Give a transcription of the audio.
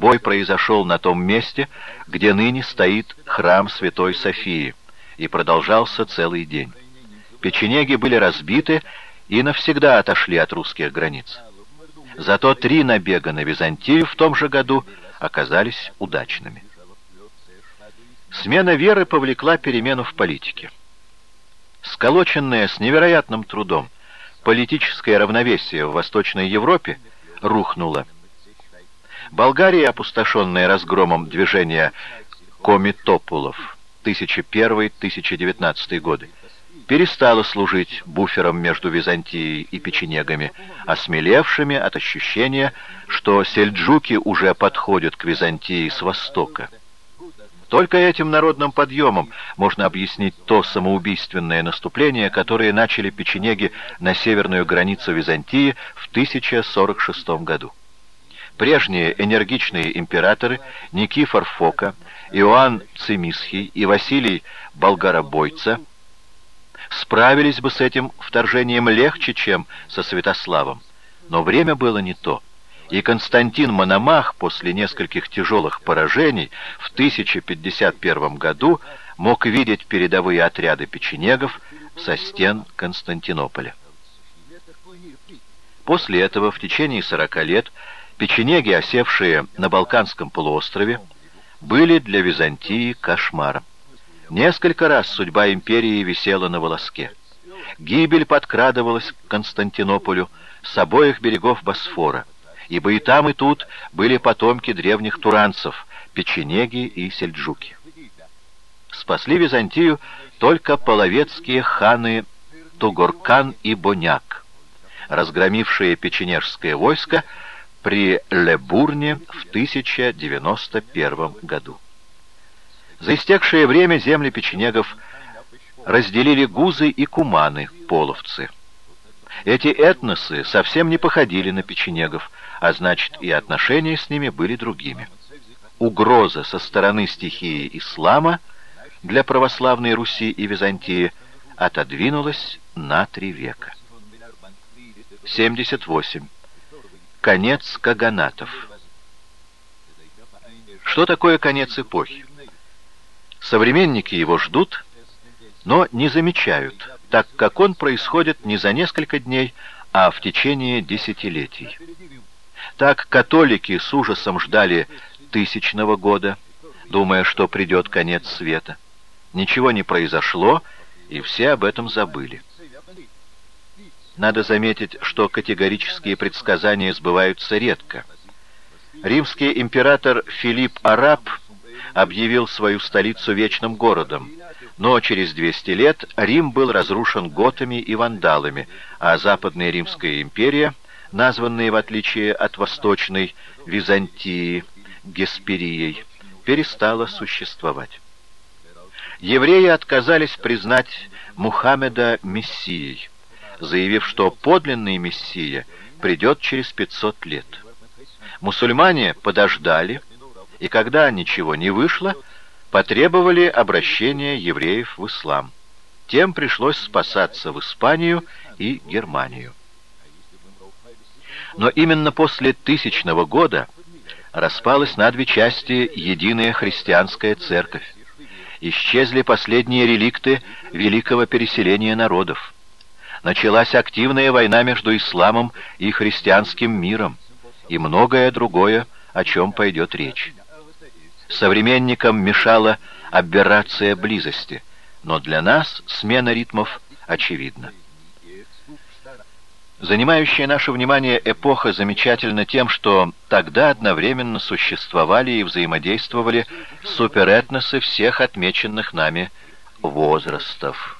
Бой произошел на том месте, где ныне стоит храм Святой Софии, и продолжался целый день. Печенеги были разбиты и навсегда отошли от русских границ. Зато три набега на Византию в том же году оказались удачными. Смена веры повлекла перемену в политике. Сколоченное с невероятным трудом политическое равновесие в Восточной Европе рухнуло. Болгария, опустошенная разгромом движения комитопулов 1001-1019 годы, перестала служить буфером между Византией и печенегами, осмелевшими от ощущения, что сельджуки уже подходят к Византии с востока. Только этим народным подъемом можно объяснить то самоубийственное наступление, которое начали печенеги на северную границу Византии в 1046 году. Прежние энергичные императоры Никифор Фока, Иоанн Цимисхий и Василий Болгаробойца справились бы с этим вторжением легче, чем со Святославом. Но время было не то и Константин Мономах после нескольких тяжелых поражений в 1051 году мог видеть передовые отряды печенегов со стен Константинополя. После этого в течение 40 лет печенеги, осевшие на Балканском полуострове, были для Византии кошмаром. Несколько раз судьба империи висела на волоске. Гибель подкрадывалась к Константинополю с обоих берегов Босфора ибо и там, и тут были потомки древних туранцев, печенеги и сельджуки. Спасли Византию только половецкие ханы Тугоркан и Боняк, разгромившие печенежское войско при Лебурне в 1091 году. За истекшее время земли печенегов разделили гузы и куманы, половцы. Эти этносы совсем не походили на печенегов, а значит и отношения с ними были другими. Угроза со стороны стихии ислама для православной Руси и Византии отодвинулась на три века. 78. Конец каганатов. Что такое конец эпохи? Современники его ждут, но не замечают, так как он происходит не за несколько дней, а в течение десятилетий. Так католики с ужасом ждали тысячного года, думая, что придет конец света. Ничего не произошло, и все об этом забыли. Надо заметить, что категорические предсказания сбываются редко. Римский император Филипп Араб объявил свою столицу вечным городом, но через 200 лет Рим был разрушен готами и вандалами, а Западная Римская империя – названные, в отличие от Восточной Византии, Гесперией, перестала существовать. Евреи отказались признать Мухаммеда мессией, заявив, что подлинный мессия придет через 500 лет. Мусульмане подождали, и когда ничего не вышло, потребовали обращения евреев в ислам. Тем пришлось спасаться в Испанию и Германию. Но именно после тысячного года распалась на две части единая христианская церковь. Исчезли последние реликты великого переселения народов. Началась активная война между исламом и христианским миром, и многое другое, о чем пойдет речь. Современникам мешала аберрация близости, но для нас смена ритмов очевидна. Занимающая наше внимание эпоха замечательна тем, что тогда одновременно существовали и взаимодействовали суперэтносы всех отмеченных нами возрастов.